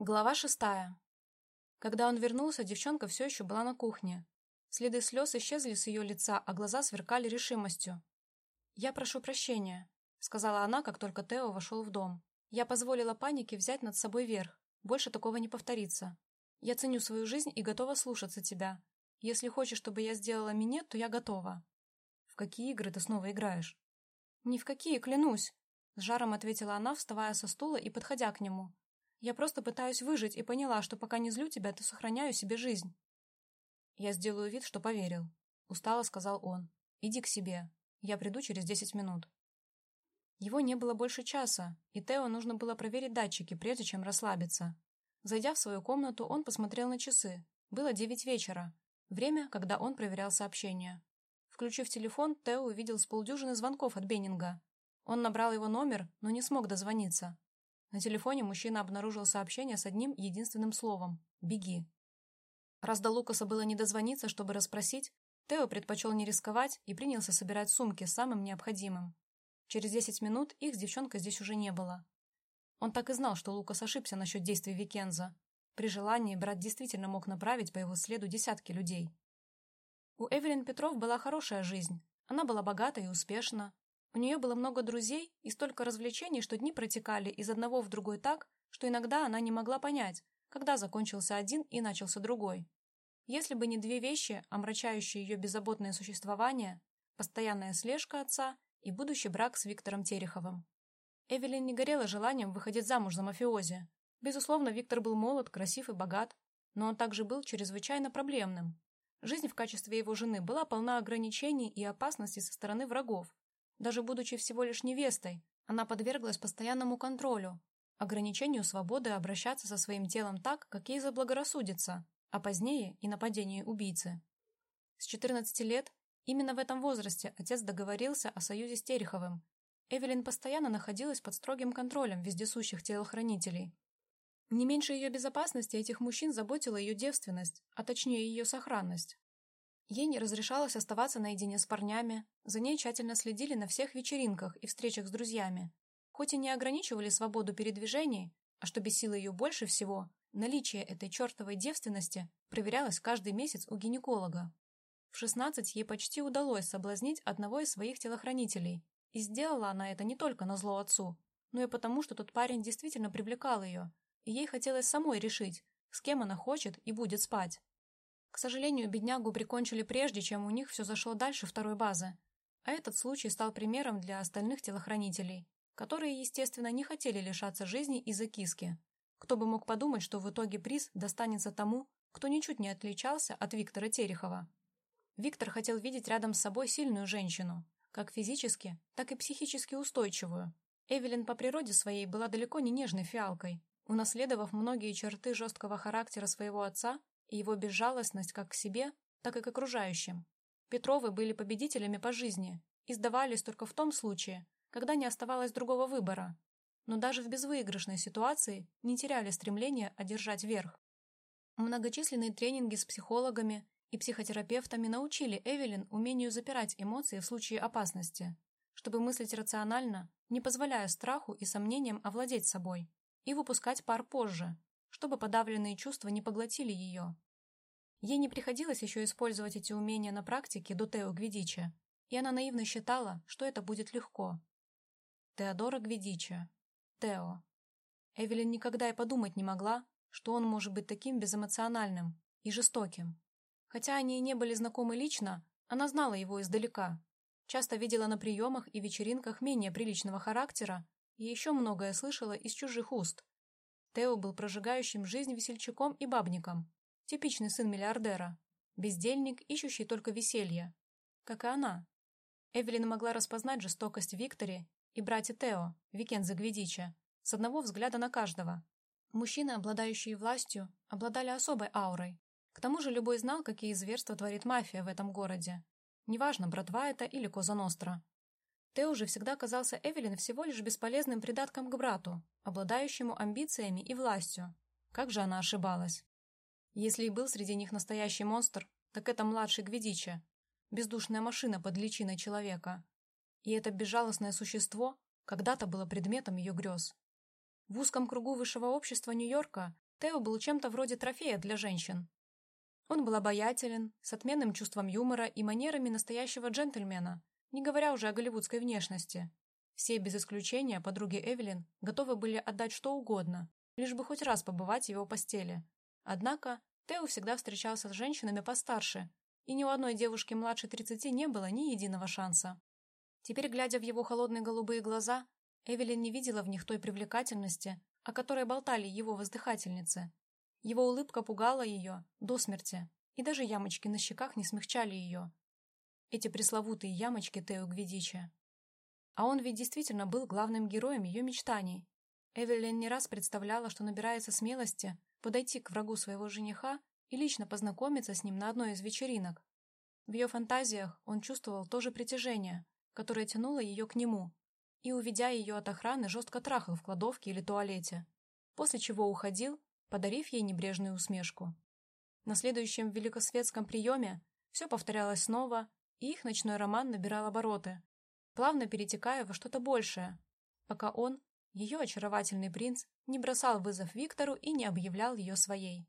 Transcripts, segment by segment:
Глава шестая. Когда он вернулся, девчонка все еще была на кухне. Следы слез исчезли с ее лица, а глаза сверкали решимостью. «Я прошу прощения», — сказала она, как только Тео вошел в дом. «Я позволила панике взять над собой верх. Больше такого не повторится. Я ценю свою жизнь и готова слушаться тебя. Если хочешь, чтобы я сделала минет, то я готова». «В какие игры ты снова играешь?» «Ни в какие, клянусь», — с жаром ответила она, вставая со стула и подходя к нему. Я просто пытаюсь выжить и поняла, что пока не злю тебя, то сохраняю себе жизнь. Я сделаю вид, что поверил. Устало сказал он. Иди к себе. Я приду через десять минут. Его не было больше часа, и Тео нужно было проверить датчики, прежде чем расслабиться. Зайдя в свою комнату, он посмотрел на часы. Было девять вечера. Время, когда он проверял сообщения. Включив телефон, Тео увидел с полдюжины звонков от Беннинга. Он набрал его номер, но не смог дозвониться. На телефоне мужчина обнаружил сообщение с одним единственным словом «Беги». Раз до Лукаса было не дозвониться, чтобы расспросить, Тео предпочел не рисковать и принялся собирать сумки с самым необходимым. Через десять минут их с девчонкой здесь уже не было. Он так и знал, что Лукас ошибся насчет действий Викенза. При желании брат действительно мог направить по его следу десятки людей. У Эвелин Петров была хорошая жизнь. Она была богата и успешна, у нее было много друзей и столько развлечений, что дни протекали из одного в другой так, что иногда она не могла понять, когда закончился один и начался другой. Если бы не две вещи, омрачающие ее беззаботное существование, постоянная слежка отца и будущий брак с Виктором Тереховым. Эвелин не горела желанием выходить замуж за мафиози. Безусловно, Виктор был молод, красив и богат, но он также был чрезвычайно проблемным. Жизнь в качестве его жены была полна ограничений и опасностей со стороны врагов, даже будучи всего лишь невестой, она подверглась постоянному контролю, ограничению свободы обращаться со своим телом так, как ей заблагорассудится, а позднее и нападению убийцы. С 14 лет, именно в этом возрасте, отец договорился о союзе с Тереховым. Эвелин постоянно находилась под строгим контролем вездесущих телохранителей. Не меньше ее безопасности этих мужчин заботила ее девственность, а точнее ее сохранность. Ей не разрешалось оставаться наедине с парнями, за ней тщательно следили на всех вечеринках и встречах с друзьями. Хоть и не ограничивали свободу передвижений, а что бесило ее больше всего, наличие этой чертовой девственности проверялось каждый месяц у гинеколога. В 16 ей почти удалось соблазнить одного из своих телохранителей, и сделала она это не только на зло отцу, но и потому, что тот парень действительно привлекал ее, и ей хотелось самой решить, с кем она хочет и будет спать. К сожалению, беднягу прикончили прежде, чем у них все зашло дальше второй базы. А этот случай стал примером для остальных телохранителей, которые, естественно, не хотели лишаться жизни из-за киски. Кто бы мог подумать, что в итоге приз достанется тому, кто ничуть не отличался от Виктора Терехова. Виктор хотел видеть рядом с собой сильную женщину, как физически, так и психически устойчивую. Эвелин по природе своей была далеко не нежной фиалкой. Унаследовав многие черты жесткого характера своего отца, и его безжалостность как к себе, так и к окружающим. Петровы были победителями по жизни и сдавались только в том случае, когда не оставалось другого выбора. Но даже в безвыигрышной ситуации не теряли стремления одержать верх. Многочисленные тренинги с психологами и психотерапевтами научили Эвелин умению запирать эмоции в случае опасности, чтобы мыслить рационально, не позволяя страху и сомнениям овладеть собой, и выпускать пар позже, чтобы подавленные чувства не поглотили ее. Ей не приходилось еще использовать эти умения на практике до Тео Гвидича, и она наивно считала, что это будет легко. Теодора Гвидича. Тео. Эвелин никогда и подумать не могла, что он может быть таким безэмоциональным и жестоким. Хотя они и не были знакомы лично, она знала его издалека, часто видела на приемах и вечеринках менее приличного характера и еще многое слышала из чужих уст, Тео был прожигающим жизнь весельчаком и бабником. Типичный сын миллиардера. Бездельник, ищущий только веселье. Как и она. Эвелин могла распознать жестокость в Викторе и брате Тео, Викензе Гвидича, с одного взгляда на каждого. Мужчины, обладающие властью, обладали особой аурой. К тому же любой знал, какие зверства творит мафия в этом городе. Неважно, братва это или Коза Ностра. Тео же всегда казался Эвелин всего лишь бесполезным придатком к брату, обладающему амбициями и властью. Как же она ошибалась. Если и был среди них настоящий монстр, так это младший Гвидича, бездушная машина под личиной человека. И это безжалостное существо когда-то было предметом ее грез. В узком кругу высшего общества Нью-Йорка Тео был чем-то вроде трофея для женщин. Он был обаятелен, с отменным чувством юмора и манерами настоящего джентльмена, не говоря уже о голливудской внешности. Все, без исключения, подруги Эвелин, готовы были отдать что угодно, лишь бы хоть раз побывать в его постели. Однако Тео всегда встречался с женщинами постарше, и ни у одной девушки младше 30 не было ни единого шанса. Теперь, глядя в его холодные голубые глаза, Эвелин не видела в них той привлекательности, о которой болтали его воздыхательницы. Его улыбка пугала ее до смерти, и даже ямочки на щеках не смягчали ее. Эти пресловутые ямочки Тео Гвидича. А он ведь действительно был главным героем ее мечтаний. Эвелин не раз представляла, что набирается смелости подойти к врагу своего жениха и лично познакомиться с ним на одной из вечеринок. В ее фантазиях он чувствовал то же притяжение, которое тянуло ее к нему, и, уведя ее от охраны, жестко трахал в кладовке или туалете, после чего уходил, подарив ей небрежную усмешку. На следующем великосветском приеме все повторялось снова, и их ночной роман набирал обороты, плавно перетекая во что-то большее, пока он, ее очаровательный принц, не бросал вызов Виктору и не объявлял ее своей.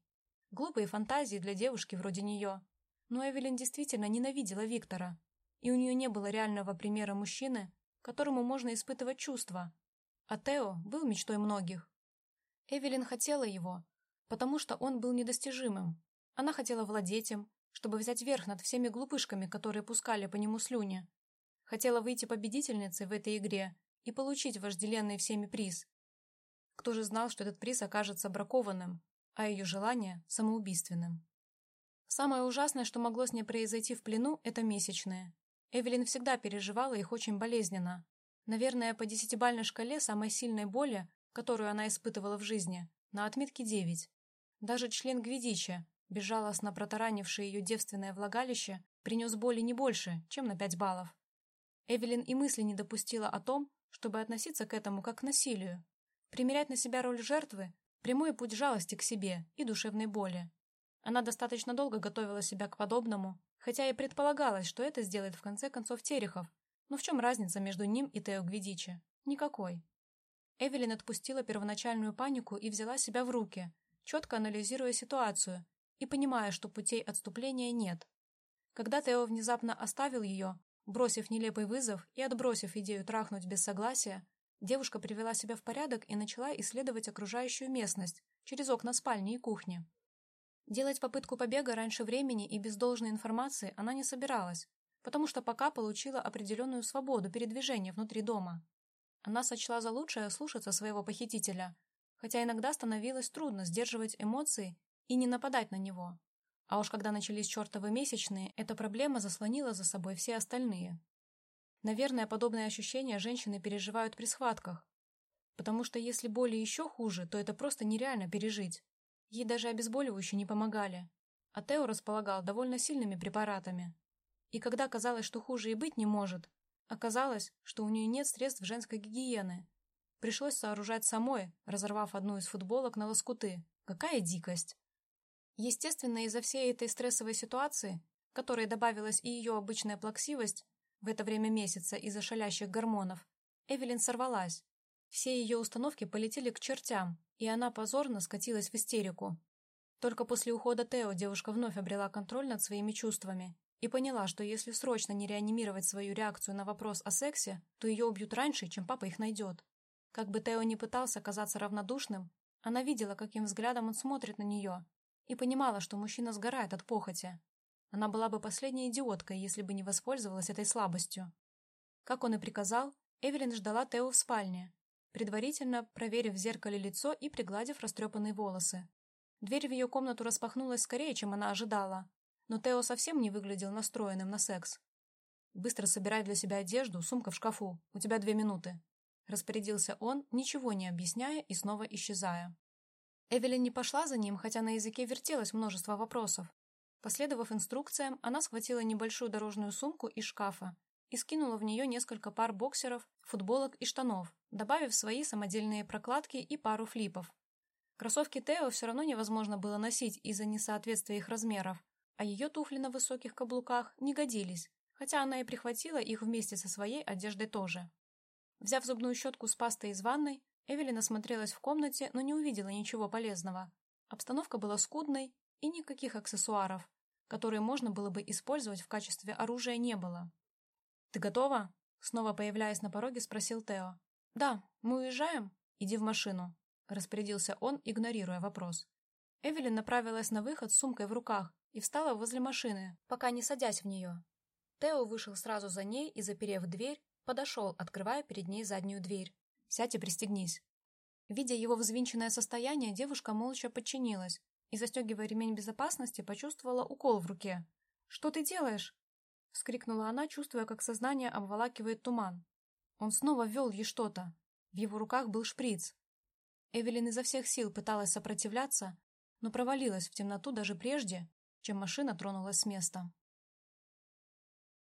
Глупые фантазии для девушки вроде нее. Но Эвелин действительно ненавидела Виктора, и у нее не было реального примера мужчины, которому можно испытывать чувства. А Тео был мечтой многих. Эвелин хотела его, потому что он был недостижимым. Она хотела владеть им, чтобы взять верх над всеми глупышками, которые пускали по нему слюни. Хотела выйти победительницей в этой игре и получить вожделенный всеми приз. Кто же знал, что этот приз окажется бракованным, а ее желание – самоубийственным? Самое ужасное, что могло с ней произойти в плену – это месячные. Эвелин всегда переживала их очень болезненно. Наверное, по десятибальной шкале самой сильной боли, которую она испытывала в жизни, на отметке 9. Даже член Гвидича, безжалостно протаранивший ее девственное влагалище, принес боли не больше, чем на 5 баллов. Эвелин и мысли не допустила о том, чтобы относиться к этому как к насилию. Примерять на себя роль жертвы – прямой путь жалости к себе и душевной боли. Она достаточно долго готовила себя к подобному, хотя и предполагалось, что это сделает в конце концов Терехов. Но в чем разница между ним и Тео Гвидичи? Никакой. Эвелин отпустила первоначальную панику и взяла себя в руки, четко анализируя ситуацию и понимая, что путей отступления нет. Когда Тео внезапно оставил ее, бросив нелепый вызов и отбросив идею трахнуть без согласия, девушка привела себя в порядок и начала исследовать окружающую местность через окна спальни и кухни. Делать попытку побега раньше времени и без должной информации она не собиралась, потому что пока получила определенную свободу передвижения внутри дома. Она сочла за лучшее слушаться своего похитителя, хотя иногда становилось трудно сдерживать эмоции и не нападать на него. А уж когда начались чертовы месячные, эта проблема заслонила за собой все остальные. Наверное, подобные ощущения женщины переживают при схватках, потому что если боли еще хуже, то это просто нереально пережить. Ей даже обезболивающие не помогали. А Тео располагал довольно сильными препаратами. И когда казалось, что хуже и быть не может, оказалось, что у нее нет средств женской гигиены. Пришлось сооружать самой, разорвав одну из футболок на лоскуты. Какая дикость! Естественно, из-за всей этой стрессовой ситуации, которой добавилась и ее обычная плаксивость, в это время месяца из-за шалящих гормонов, Эвелин сорвалась. Все ее установки полетели к чертям, и она позорно скатилась в истерику. Только после ухода Тео девушка вновь обрела контроль над своими чувствами и поняла, что если срочно не реанимировать свою реакцию на вопрос о сексе, то ее убьют раньше, чем папа их найдет. Как бы Тео ни пытался казаться равнодушным, она видела, каким взглядом он смотрит на нее, и понимала, что мужчина сгорает от похоти. Она была бы последней идиоткой, если бы не воспользовалась этой слабостью. Как он и приказал, Эвелин ждала Тео в спальне, предварительно проверив в зеркале лицо и пригладив растрепанные волосы. Дверь в ее комнату распахнулась скорее, чем она ожидала, но Тео совсем не выглядел настроенным на секс. «Быстро собирай для себя одежду, сумка в шкафу, у тебя две минуты», распорядился он, ничего не объясняя и снова исчезая. Эвелин не пошла за ним, хотя на языке вертелось множество вопросов. Последовав инструкциям, она схватила небольшую дорожную сумку из шкафа и скинула в нее несколько пар боксеров, футболок и штанов, добавив свои самодельные прокладки и пару флипов. Кроссовки Тео все равно невозможно было носить из-за несоответствия их размеров, а ее туфли на высоких каблуках не годились, хотя она и прихватила их вместе со своей одеждой тоже. Взяв зубную щетку с пастой из ванной, Эвелин осмотрелась в комнате, но не увидела ничего полезного. Обстановка была скудной, и никаких аксессуаров, которые можно было бы использовать в качестве оружия, не было. «Ты готова?» Снова появляясь на пороге, спросил Тео. «Да, мы уезжаем? Иди в машину», — распорядился он, игнорируя вопрос. Эвелин направилась на выход с сумкой в руках и встала возле машины, пока не садясь в нее. Тео вышел сразу за ней и, заперев дверь, подошел, открывая перед ней заднюю дверь. «Сядь и пристегнись». Видя его взвинченное состояние, девушка молча подчинилась и, застегивая ремень безопасности, почувствовала укол в руке. «Что ты делаешь?» — вскрикнула она, чувствуя, как сознание обволакивает туман. Он снова ввел ей что-то. В его руках был шприц. Эвелин изо всех сил пыталась сопротивляться, но провалилась в темноту даже прежде, чем машина тронулась с места.